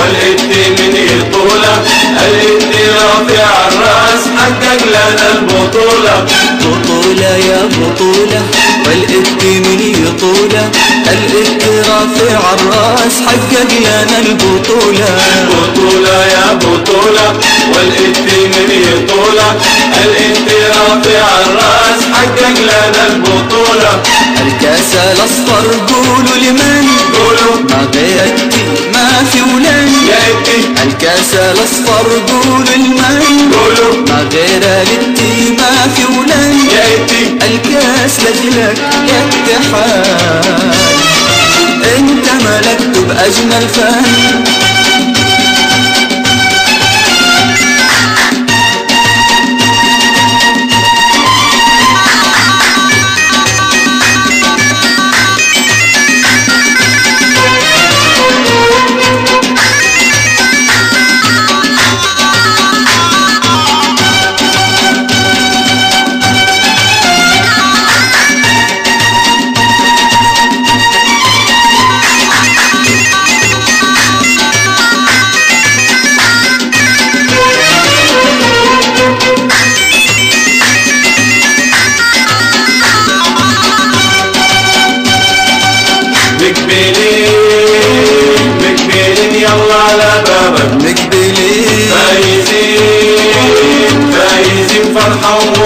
والإدي من الطولة. الإد رافع الرأس حقق لنا البطولة. بطولة يا بطولة والإدي من يطولة الإد رافع الرأس حقق لنا البطولة. بطولة يا بطولة والإدي من يطولة الإد رافع الرأس حقق لنا البطولة. الكأس الأصفر قولوا لمن؟ قولوا. ما غيرتي ما في ولاد الكاس الأصفر قولوا لمن قولوا. ما غير للتي ما في إتي الكاس لجلك يا اتحاد انت ملكت بأجمل فن.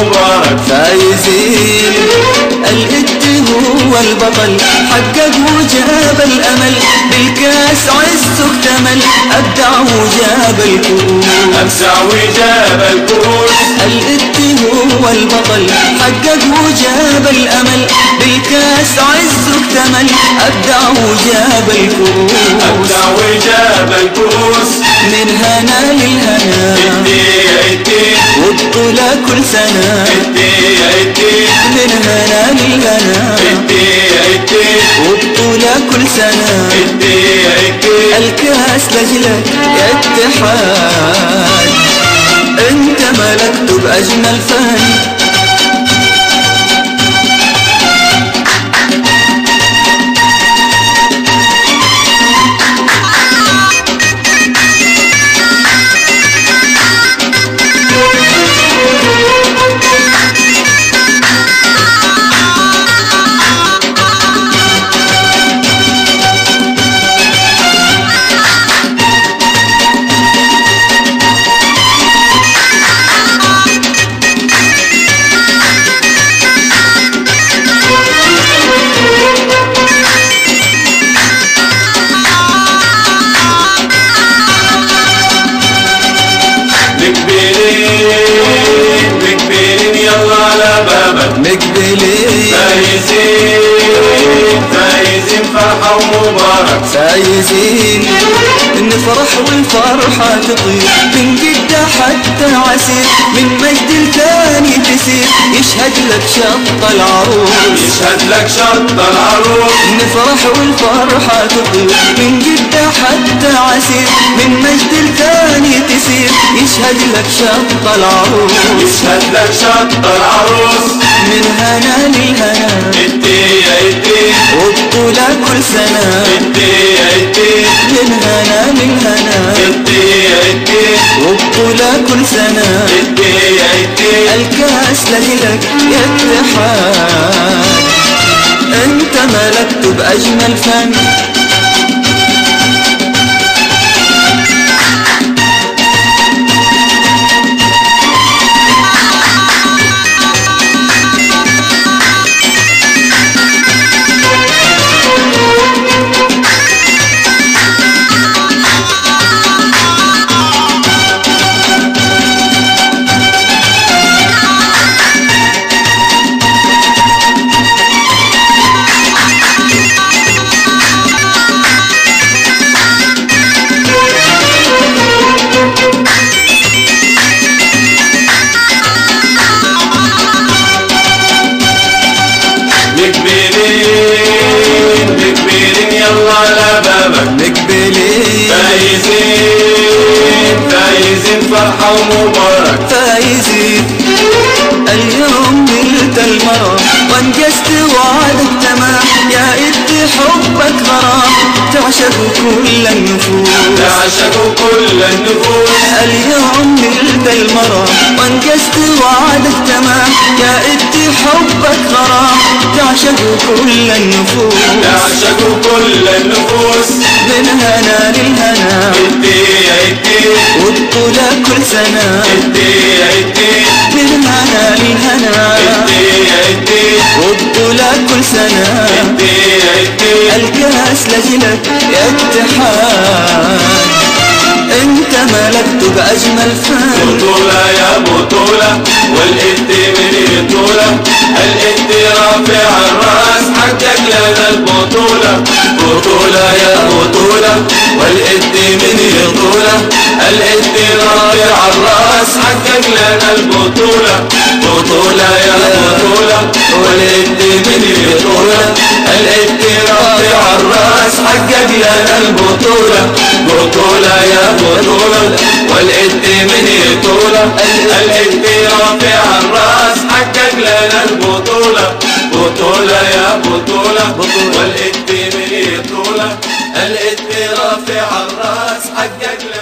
فرحة ومبارك فايزين. الإد هو البطل حقق وجاب الأمل. بالكاس عزه اكتمل أبدع وجاب الكؤوس. أمسع وجاب الكؤوس. الإد هو البطل حقق وجاب الأمل. بالكاس عزه اكتمل أبدع وجاب الكؤوس. أبدع وجاب الكؤوس. من هنا للهنا وبطولة كل سنة. من هنا للهنا وبطولة كل سنة. الكاس لجلك يا اتحاد. أنت ملكت بأجمل فن. فايزين فايزين فرحة ومبارك فايزين نفرح والفرحة تطير. حتى عسير من مجد الثاني تسير يشهد لك شط العروس. يشهد لك شط العروس. نفرح والفرحة تطير. من جدة حتى عسير من مجد الثاني تسير. يشهد لك شط العروس. يشهد لك شط العروس. من هنا للهنا. إدي يا وبطولة كل سنة. إدي يا إدي من هنا للهنا. إدي يا وبطولة كل سنة الكاس لجلك يا اتحاد أنت ملكت بأجمل فن. ومبارك فايزين اليوم نلت المرام وانجزت وعدك تمام يا اتحاد حبك غرام تعشق كل النفوس. تعشق كل النفوس. اليوم نلت المرام وانجزت وعدك تمام يا ادي حبك غرام تعشق كل النفوس. تعشق كل النفوس. من هنا للهنا. ادي يا ادي والطولة كل سنة. ادي يا ادي من هنا. ادي والطولة كل سنة. الكاس لجلك يا اتحاد انت ملكته بأجمل فن بطولة يا بطولة والإد من البطولة. الإد رافع الرأس حقك لنا البطولة. بطولة يا بطولة والإد من الإد رافع الرأس حقك لنا البطولة. بطولة يا بطولة والإد من البطولة الإد رافع الرأس حقك لنا البطولة. بطولة يا بطولة والإد من البطولة الإد رافع الرأس حقق لنا البطولة. بطولة يا بطولة والإد من البطولة الإد رافع الرأس حقق لنا